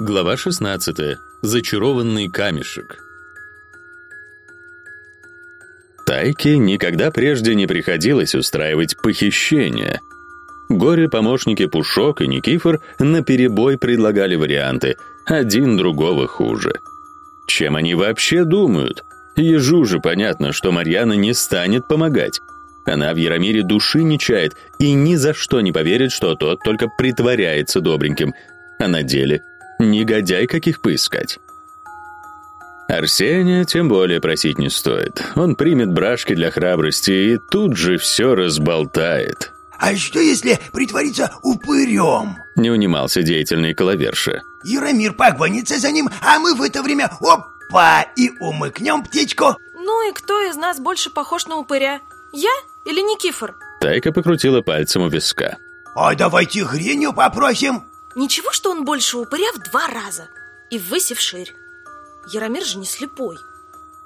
Глава 16. Зачарованный камешек. Тайке никогда прежде не приходилось устраивать похищение. Горе-помощники Пушок и Никифор наперебой предлагали варианты, один другого хуже. Чем они вообще думают? Ежу же понятно, что Марьяна не станет помогать. Она в Яромире души не чает и ни за что не поверит, что тот только притворяется добреньким, а на деле негодяй каких поискать. Арсения тем более просить не стоит. Он примет брашки для храбрости и тут же все разболтает. А что если притвориться упырем? Не унимался деятельный коловерша. Яромир погонится за ним, а мы в это время опа и умыкнем птичку. Ну и кто из нас больше похож на упыря? Я или Никифор? Тайка покрутила пальцем у виска. А давайте Греню попросим. Ничего, что он больше упыря в два раза. И ввысь и вширь. Яромир же не слепой.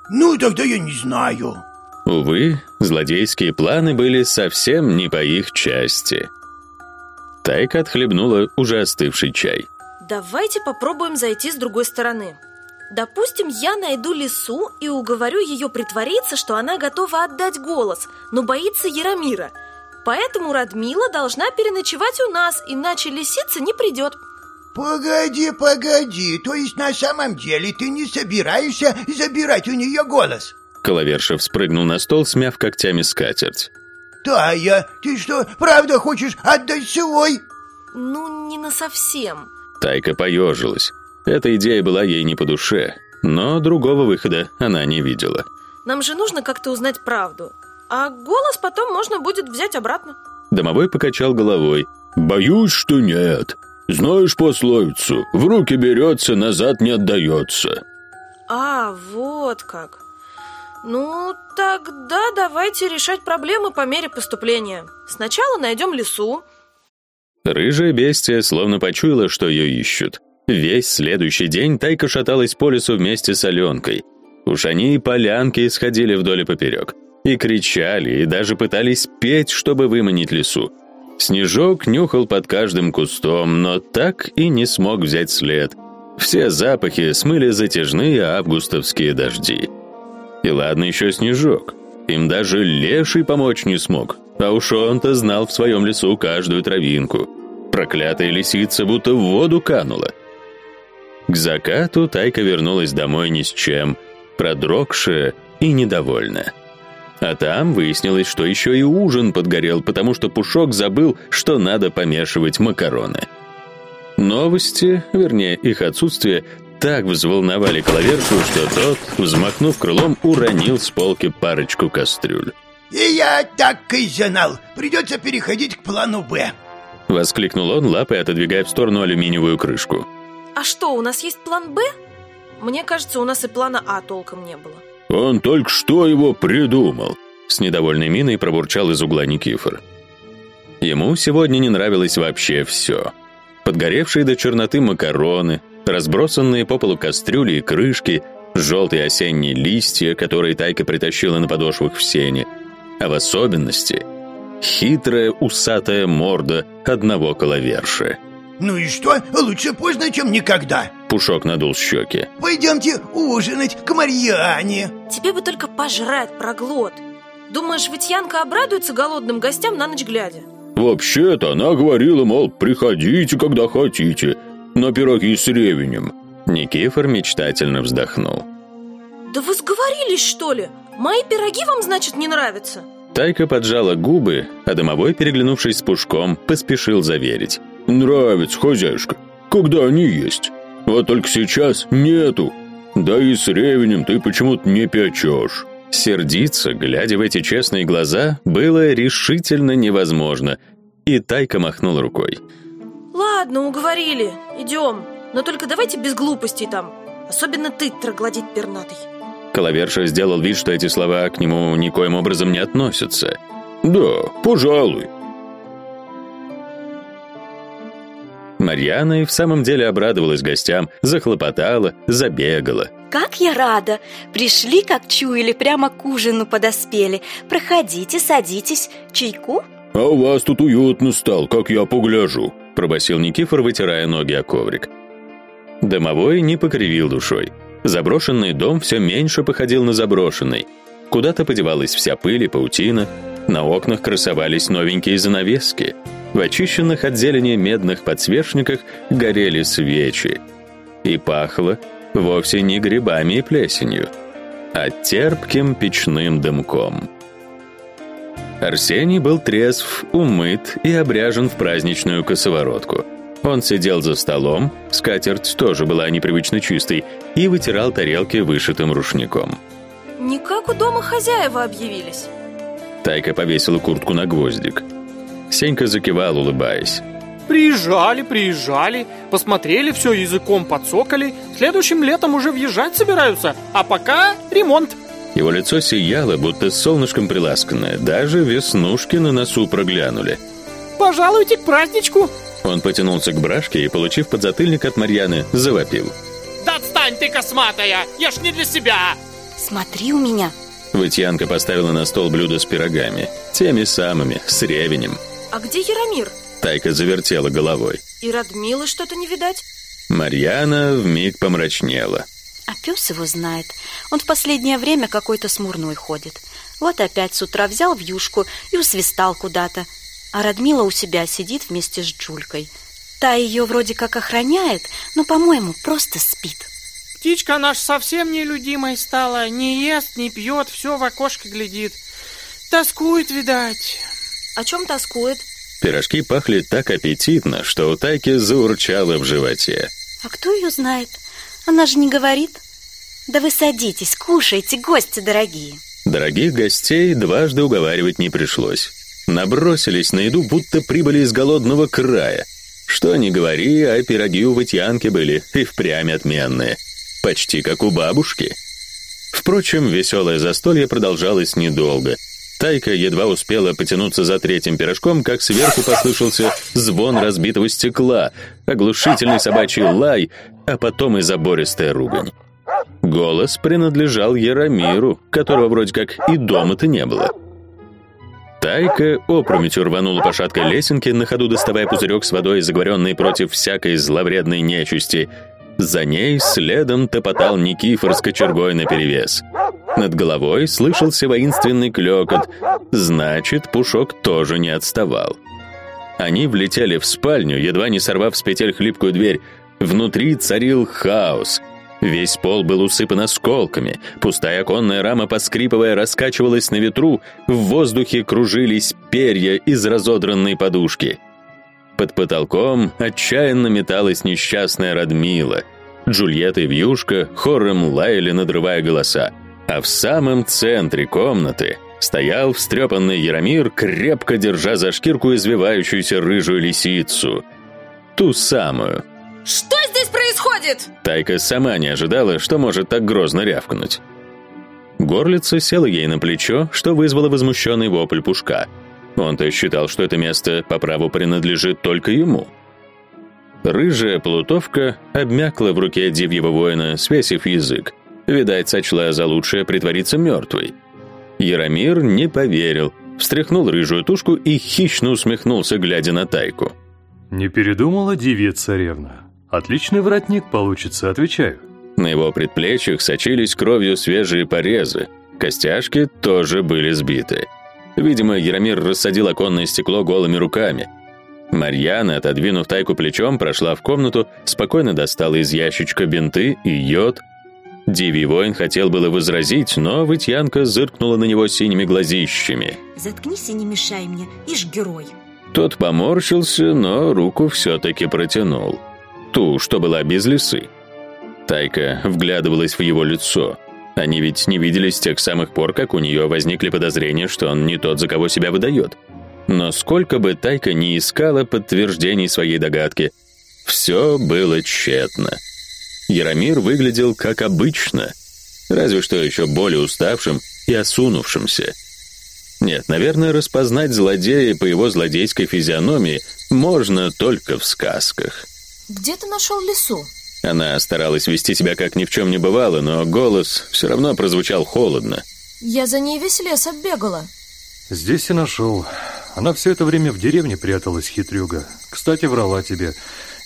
Ну, тогда я не знаю. Увы, злодейские планы были совсем не по их части. Тайка отхлебнула уже остывший чай. Давайте попробуем зайти с другой стороны. Допустим, я найду лису и уговорю ее притвориться, что она готова отдать голос, но боится Яромира. Поэтому Радмила должна переночевать у нас, иначе лисица не придет. Погоди, погоди, то есть на самом деле ты не собираешься забирать у нее голос? Коловершев спрыгнул на стол, смяв когтями скатерть. Тая, ты что, правда хочешь отдать свой? Ну, не на совсем. Тайка поежилась. Эта идея была ей не по душе, но другого выхода она не видела. Нам же нужно как-то узнать правду. А голос потом можно будет взять обратно. Домовой покачал головой. «Боюсь, что нет. Знаешь пословицу, в руки берется, назад не отдается». А, вот как. Ну, тогда давайте решать проблемы по мере поступления. Сначала найдем лесу. Рыжая бестия словно почуяла, что ее ищут. Весь следующий день Тайка шаталась по лесу вместе с Аленкой. Уж они и полянки исходили вдоль и поперек. И кричали, и даже пытались петь, чтобы выманить лесу. Снежок нюхал под каждым кустом, но так и не смог взять след. Все запахи смыли затяжные августовские дожди. И ладно еще снежок. Им даже леший помочь не смог. А уж он-то знал в своем лесу каждую травинку. Проклятая лисица будто в воду канула. К закату Тайка вернулась домой ни с чем, продрогшая и недовольная. А там выяснилось, что еще и ужин подгорел, потому что Пушок забыл, что надо помешивать макароны. Новости, вернее, их отсутствие, так взволновали клавершу, что тот, взмахнув крылом, уронил с полки парочку кастрюль. И я так и знал. Придется переходить к плану «Б». Воскликнул он, лапой отодвигая в сторону алюминиевую крышку. А что, у нас есть план «Б»? Мне кажется, у нас и плана «А» толком не было. Он только что его придумал. С недовольной миной пробурчал из угла Никифор. Ему сегодня не нравилось вообще все. Подгоревшие до черноты макароны, разбросанные по полу кастрюли и крышки, желтые осенние листья, которые Тайка притащила на подошвах в сене, а в особенности хитрая усатая морда одного коловерши. Ну и что? Лучше поздно, чем никогда. Пушок надул щеки. Пойдемте ужинать к Марьяне. Тебе бы только пожрать, проглот. Думаешь, ведь Янка обрадуется голодным гостям на ночь глядя? Вообще-то она говорила, мол, приходите, когда хотите, на пироги с ревенем. Никифор мечтательно вздохнул. Да вы сговорились, что ли? Мои пироги вам, значит, не нравятся? Тайка поджала губы, а домовой, переглянувшись с Пушком, поспешил заверить. Нравится, хозяюшка, когда они есть. Вот только сейчас нету. Да и с ревенем ты почему-то не печешь. Сердиться, глядя в эти честные глаза, было решительно невозможно, и Тайка махнул рукой. Ладно, уговорили, идем. Но только давайте без глупостей там. Особенно ты, троглодит пернатый. Коловерша сделал вид, что эти слова к нему никоим образом не относятся. «Да, пожалуй», Марьяна и в самом деле обрадовалась гостям, захлопотала, забегала. «Как я рада! Пришли, как чуяли, прямо к ужину подоспели. Проходите, садитесь. Чайку?» «А у вас тут уютно стал, как я погляжу», пробасил Никифор, вытирая ноги о коврик. Домовой не покривил душой. Заброшенный дом все меньше походил на заброшенный. Куда-то подевалась вся пыль и паутина, на окнах красовались новенькие занавески. В очищенных от зелени медных подсвечниках горели свечи. И пахло вовсе не грибами и плесенью, а терпким печным дымком. Арсений был трезв, умыт и обряжен в праздничную косоворотку. Он сидел за столом, скатерть тоже была непривычно чистой, и вытирал тарелки вышитым рушником. Не как у дома хозяева объявились. Тайка повесила куртку на гвоздик. Сенька закивал, улыбаясь. Приезжали, приезжали, посмотрели, все языком подсокали. Следующим летом уже въезжать собираются, а пока ремонт. Его лицо сияло, будто солнышком приласканное. Даже веснушки на носу проглянули. Пожалуйте к праздничку. Он потянулся к брашке и, получив подзатыльник от Марьяны, завопил. Да отстань ты, косматая! Я ж не для себя! Смотри у меня. Вытьянка поставила на стол блюдо с пирогами. Теми самыми, с ревенем. А где Яромир? Тайка завертела головой. И Радмилы что-то не видать? Марьяна вмиг помрачнела. А пес его знает. Он в последнее время какой-то смурной ходит. Вот опять с утра взял в юшку и усвистал куда-то. А Радмила у себя сидит вместе с Джулькой. Та ее вроде как охраняет, но, по-моему, просто спит. Птичка наша совсем нелюдимой стала. Не ест, не пьет, все в окошко глядит. Тоскует, видать. О чем тоскует? Пирожки пахли так аппетитно, что у Тайки заурчало в животе. А кто ее знает? Она же не говорит. Да вы садитесь, кушайте, гости дорогие. Дорогих гостей дважды уговаривать не пришлось. Набросились на еду, будто прибыли из голодного края. Что ни говори, а пироги у Ватьянки были и впрямь отменные. Почти как у бабушки. Впрочем, веселое застолье продолжалось недолго. Тайка едва успела потянуться за третьим пирожком, как сверху послышался звон разбитого стекла, оглушительный собачий лай, а потом и забористая ругань. Голос принадлежал Яромиру, которого вроде как и дома-то не было. Тайка опрометью рванула по шаткой лесенке, на ходу доставая пузырек с водой, заговоренный против всякой зловредной нечисти. За ней следом топотал Никифор с кочергой наперевес. Над головой слышался воинственный клёкот, значит, Пушок тоже не отставал. Они влетели в спальню, едва не сорвав с петель хлипкую дверь. Внутри царил хаос — Весь пол был усыпан осколками, пустая оконная рама, поскрипывая, раскачивалась на ветру, в воздухе кружились перья из разодранной подушки. Под потолком отчаянно металась несчастная Радмила. Джульетта и Вьюшка хором лаяли, надрывая голоса. А в самом центре комнаты стоял встрепанный Яромир, крепко держа за шкирку извивающуюся рыжую лисицу. Ту самую — что здесь происходит? Тайка сама не ожидала, что может так грозно рявкнуть. Горлица села ей на плечо, что вызвало возмущенный вопль Пушка. Он-то считал, что это место по праву принадлежит только ему. Рыжая плутовка обмякла в руке дивьего воина, свесив язык. Видать, сочла за лучшее притвориться мертвой. Яромир не поверил, встряхнул рыжую тушку и хищно усмехнулся, глядя на Тайку. «Не передумала дивья царевна?» Отличный воротник получится, отвечаю. На его предплечьях сочились кровью свежие порезы. Костяшки тоже были сбиты. Видимо, Яромир рассадил оконное стекло голыми руками. Марьяна, отодвинув тайку плечом, прошла в комнату, спокойно достала из ящичка бинты и йод. Дивий воин хотел было возразить, но Вытьянка зыркнула на него синими глазищами. «Заткнись и не мешай мне, ишь герой!» Тот поморщился, но руку все-таки протянул ту, что была без лисы. Тайка вглядывалась в его лицо. Они ведь не виделись с тех самых пор, как у нее возникли подозрения, что он не тот, за кого себя выдает. Но сколько бы Тайка ни искала подтверждений своей догадки, все было тщетно. Яромир выглядел как обычно, разве что еще более уставшим и осунувшимся. Нет, наверное, распознать злодея по его злодейской физиономии можно только в сказках. Где ты нашел лису? Она старалась вести себя как ни в чем не бывало, но голос все равно прозвучал холодно. Я за ней весь лес оббегала. Здесь и нашел. Она все это время в деревне пряталась, хитрюга. Кстати, врала тебе.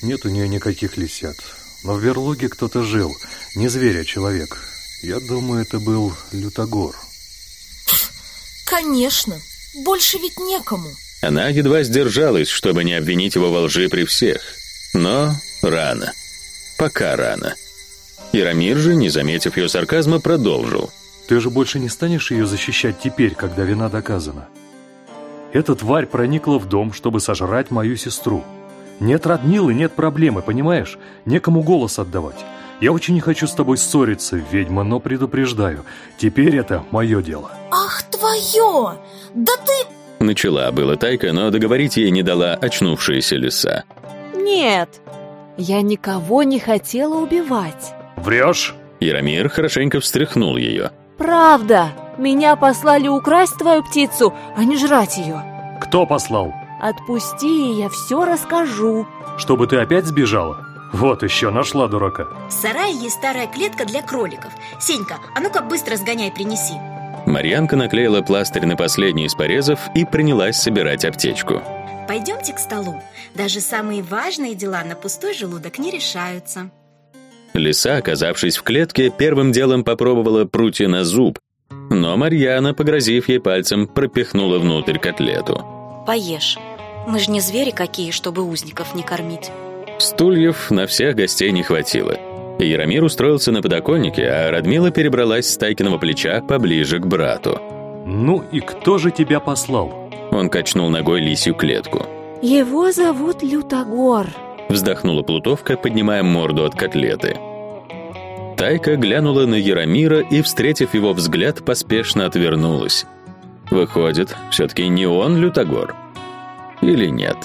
Нет у нее никаких лисят. но в берлоге кто-то жил. Не зверь, а человек. Я думаю, это был Лютогор. Конечно, больше ведь некому. Она едва сдержалась, чтобы не обвинить его во лжи при всех. Но рано. Пока рано. Яромир же, не заметив ее сарказма, продолжил. Ты же больше не станешь ее защищать теперь, когда вина доказана. Эта тварь проникла в дом, чтобы сожрать мою сестру. Нет Радмилы, нет проблемы, понимаешь? Некому голос отдавать. Я очень не хочу с тобой ссориться, ведьма, но предупреждаю. Теперь это мое дело. Ах, твое! Да ты... Начала была Тайка, но договорить ей не дала очнувшаяся лиса. Нет, я никого не хотела убивать. Врешь? Яромир хорошенько встряхнул ее. Правда, меня послали украсть твою птицу, а не жрать ее. Кто послал? Отпусти, и я все расскажу. Чтобы ты опять сбежала? Вот еще нашла дурака. В сарае есть старая клетка для кроликов. Сенька, а ну-ка быстро сгоняй, принеси. Марьянка наклеила пластырь на последний из порезов и принялась собирать аптечку. Пойдемте к столу. Даже самые важные дела на пустой желудок не решаются. Лиса, оказавшись в клетке, первым делом попробовала прутья на зуб, но Марьяна, погрозив ей пальцем, пропихнула внутрь котлету. Поешь. Мы же не звери какие, чтобы узников не кормить. Стульев на всех гостей не хватило. Яромир устроился на подоконнике, а Радмила перебралась с Тайкиного плеча поближе к брату. Ну и кто же тебя послал? Он качнул ногой лисью клетку. Его зовут Лютогор. Вздохнула Плутовка, поднимая морду от котлеты. Тайка глянула на Яромира и, встретив его взгляд, поспешно отвернулась. Выходит, все-таки не он Лютогор. Или нет?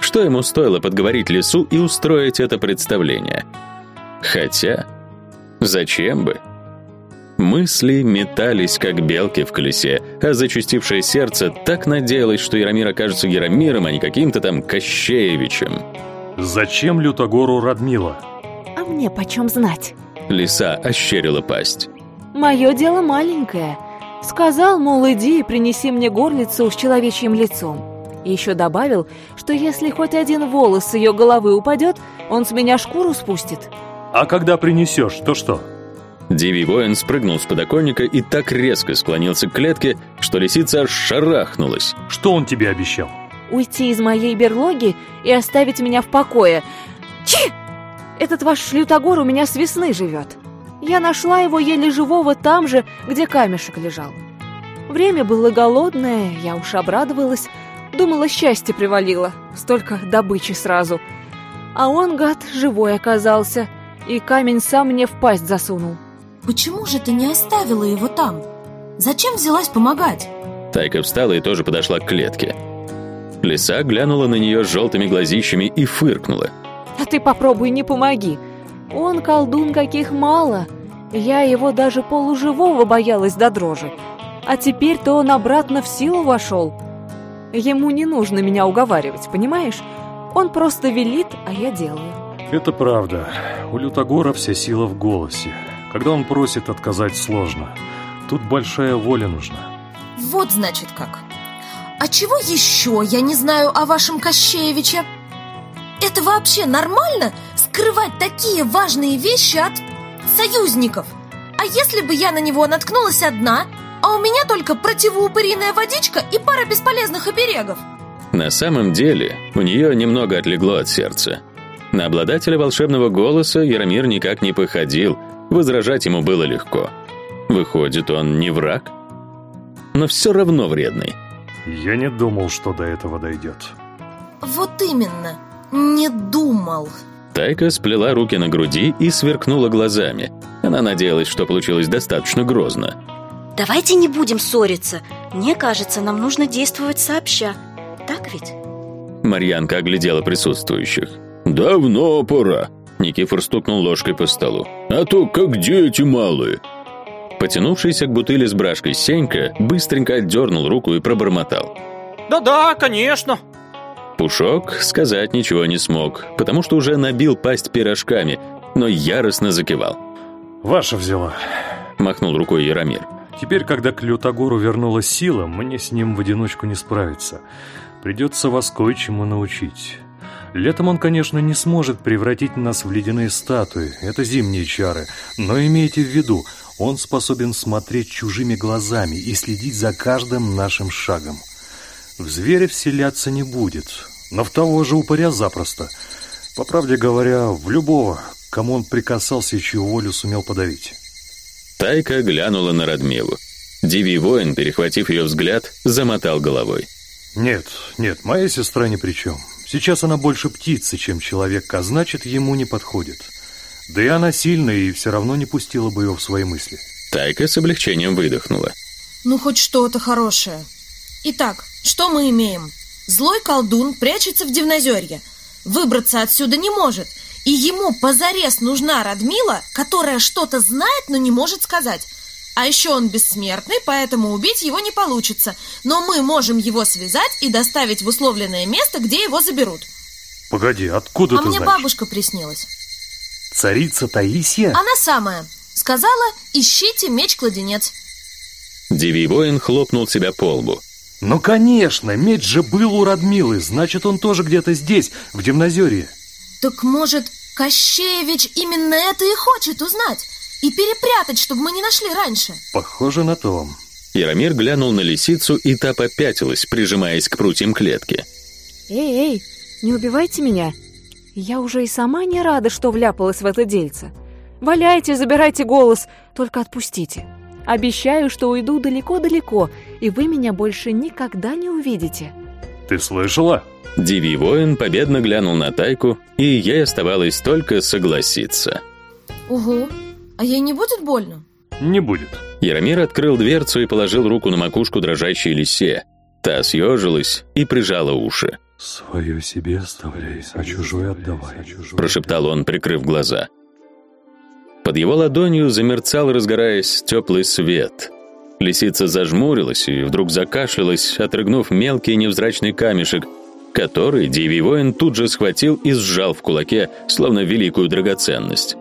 Что ему стоило подговорить лису и устроить это представление? Хотя, зачем бы? Мысли метались, как белки в колесе, а зачастившее сердце так надеялось, что Яромир окажется Яромиром, а не каким-то там Кощеевичем. Зачем Лютогору Радмила? А мне почем знать? Лиса ощерила пасть. Мое дело маленькое. Сказал, мол, иди и принеси мне горлицу с человечьим лицом. И еще добавил, что если хоть один волос с ее головы упадет, он с меня шкуру спустит. А когда принесешь, то что? Дивий воин спрыгнул с подоконника и так резко склонился к клетке, что лисица аж шарахнулась. Что он тебе обещал? Уйти из моей берлоги и оставить меня в покое. Чи! Этот ваш шлютогор у меня с весны живет. Я нашла его еле живого там же, где камешек лежал. Время было голодное, я уж обрадовалась, Думала, счастье привалило. Столько добычи сразу. А он, гад, живой оказался. И камень сам мне в пасть засунул. Почему же ты не оставила его там? Зачем взялась помогать? Тайка встала и тоже подошла к клетке. Лиса глянула на нее желтыми глазищами и фыркнула. А ты попробуй не помоги. Он колдун каких мало. Я его даже полуживого боялась до дрожи. А теперь-то он обратно в силу вошел. Ему не нужно меня уговаривать, понимаешь? Он просто велит, а я делаю. Это правда. У Лютогора вся сила в голосе. Когда он просит, отказать сложно. Тут большая воля нужна. Вот значит как. А чего еще я не знаю о вашем Кощеевиче? Это вообще нормально скрывать такие важные вещи от союзников? А если бы я на него наткнулась одна, а у меня только противоупыриная водичка и пара бесполезных оберегов. На самом деле, у нее немного отлегло от сердца. На обладателя волшебного голоса Яромир никак не походил, возражать ему было легко. Выходит, он не враг? Но все равно вредный. Я не думал, что до этого дойдет. Вот именно, не думал. Тайка сплела руки на груди и сверкнула глазами. Она надеялась, что получилось достаточно грозно. Давайте не будем ссориться. Мне кажется, нам нужно действовать сообща. Так ведь? Марьянка оглядела присутствующих. «Давно пора», Никифор стукнул ложкой по столу. «А то как дети малые». Потянувшийся к бутыли с брашкой Сенька быстренько отдернул руку и пробормотал. «Да-да, конечно». Пушок сказать ничего не смог, потому что уже набил пасть пирожками, но яростно закивал. «Ваша взяла», — махнул рукой Яромир. Теперь, когда к Лютогору вернулась сила, мне с ним в одиночку не справиться. Придется вас кое-чему научить. Летом он, конечно, не сможет превратить нас в ледяные статуи. Это зимние чары. Но имейте в виду, он способен смотреть чужими глазами и следить за каждым нашим шагом. В зверя вселяться не будет, но в того же упыря запросто. По правде говоря, в любого, кому он прикасался и чью волю сумел подавить. Тайка глянула на Радмилу. Дивий воин, перехватив ее взгляд, замотал головой. Нет, нет, моя сестра ни при чем. Сейчас она больше птицы, чем человек, а значит, ему не подходит. Да и она сильная и все равно не пустила бы его в свои мысли. Тайка с облегчением выдохнула. Ну, хоть что-то хорошее. Итак, что мы имеем? Злой колдун прячется в Дивнозерье. Выбраться отсюда не может. И ему позарез нужна Радмила, которая что-то знает, но не может сказать. А еще он бессмертный, поэтому убить его не получится. Но мы можем его связать и доставить в условленное место, где его заберут. Погоди, откуда а ты мне знаешь? бабушка приснилась. Царица Таисия? Она самая. Сказала, ищите меч-кладенец. Дивий воин хлопнул себя по лбу. Ну, конечно, меч же был у Радмилы, значит, он тоже где-то здесь, в Демнозерье. Так может, Кощеевич именно это и хочет узнать? И перепрятать, чтобы мы не нашли раньше? Похоже на то. Яромир глянул на лисицу, и та попятилась, прижимаясь к прутьям клетки. Эй, эй, не убивайте меня. Я уже и сама не рада, что вляпалась в это дельце. Валяйте, забирайте голос, только отпустите. Обещаю, что уйду далеко-далеко, и вы меня больше никогда не увидите. Ты слышала? Дивий воин победно глянул на Тайку, и ей оставалось только согласиться. Угу. А ей не будет больно? Не будет. Яромир открыл дверцу и положил руку на макушку дрожащей лисе. Та съежилась и прижала уши. «Свое себе оставляй, а чужое отдавай», — прошептал он, прикрыв глаза. Под его ладонью замерцал, разгораясь, теплый свет. Лисица зажмурилась и вдруг закашлялась, отрыгнув мелкий невзрачный камешек, который Дивий воин тут же схватил и сжал в кулаке, словно великую драгоценность.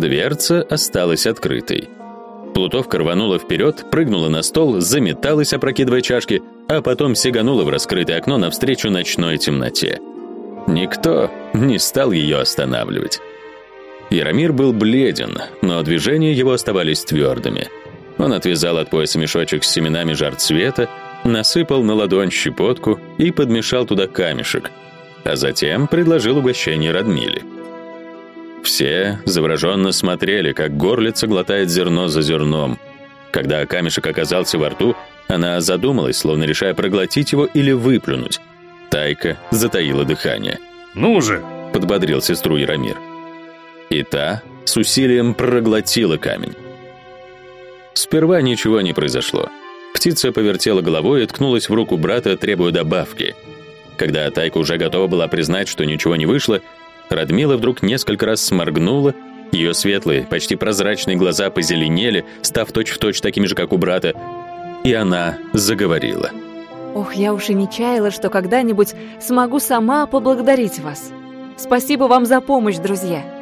Дверца осталась открытой. Плутовка рванула вперед, прыгнула на стол, заметалась, опрокидывая чашки, а потом сиганула в раскрытое окно навстречу ночной темноте. Никто не стал ее останавливать. Яромир был бледен, но движения его оставались твердыми. Он отвязал от пояса мешочек с семенами жар цвета, насыпал на ладонь щепотку и подмешал туда камешек, а затем предложил угощение Радмиле. Все завороженно смотрели, как горлица глотает зерно за зерном. Когда камешек оказался во рту, она задумалась, словно решая проглотить его или выплюнуть. Тайка затаила дыхание. «Ну же!» — подбодрил сестру Яромир. И та с усилием проглотила камень. Сперва ничего не произошло. Птица повертела головой и ткнулась в руку брата, требуя добавки. Когда Тайка уже готова была признать, что ничего не вышло, Радмила вдруг несколько раз сморгнула, ее светлые, почти прозрачные глаза позеленели, став точь-в-точь такими же, как у брата, и она заговорила. Ох, я уж и не чаяла, что когда-нибудь смогу сама поблагодарить вас. Спасибо вам за помощь, друзья.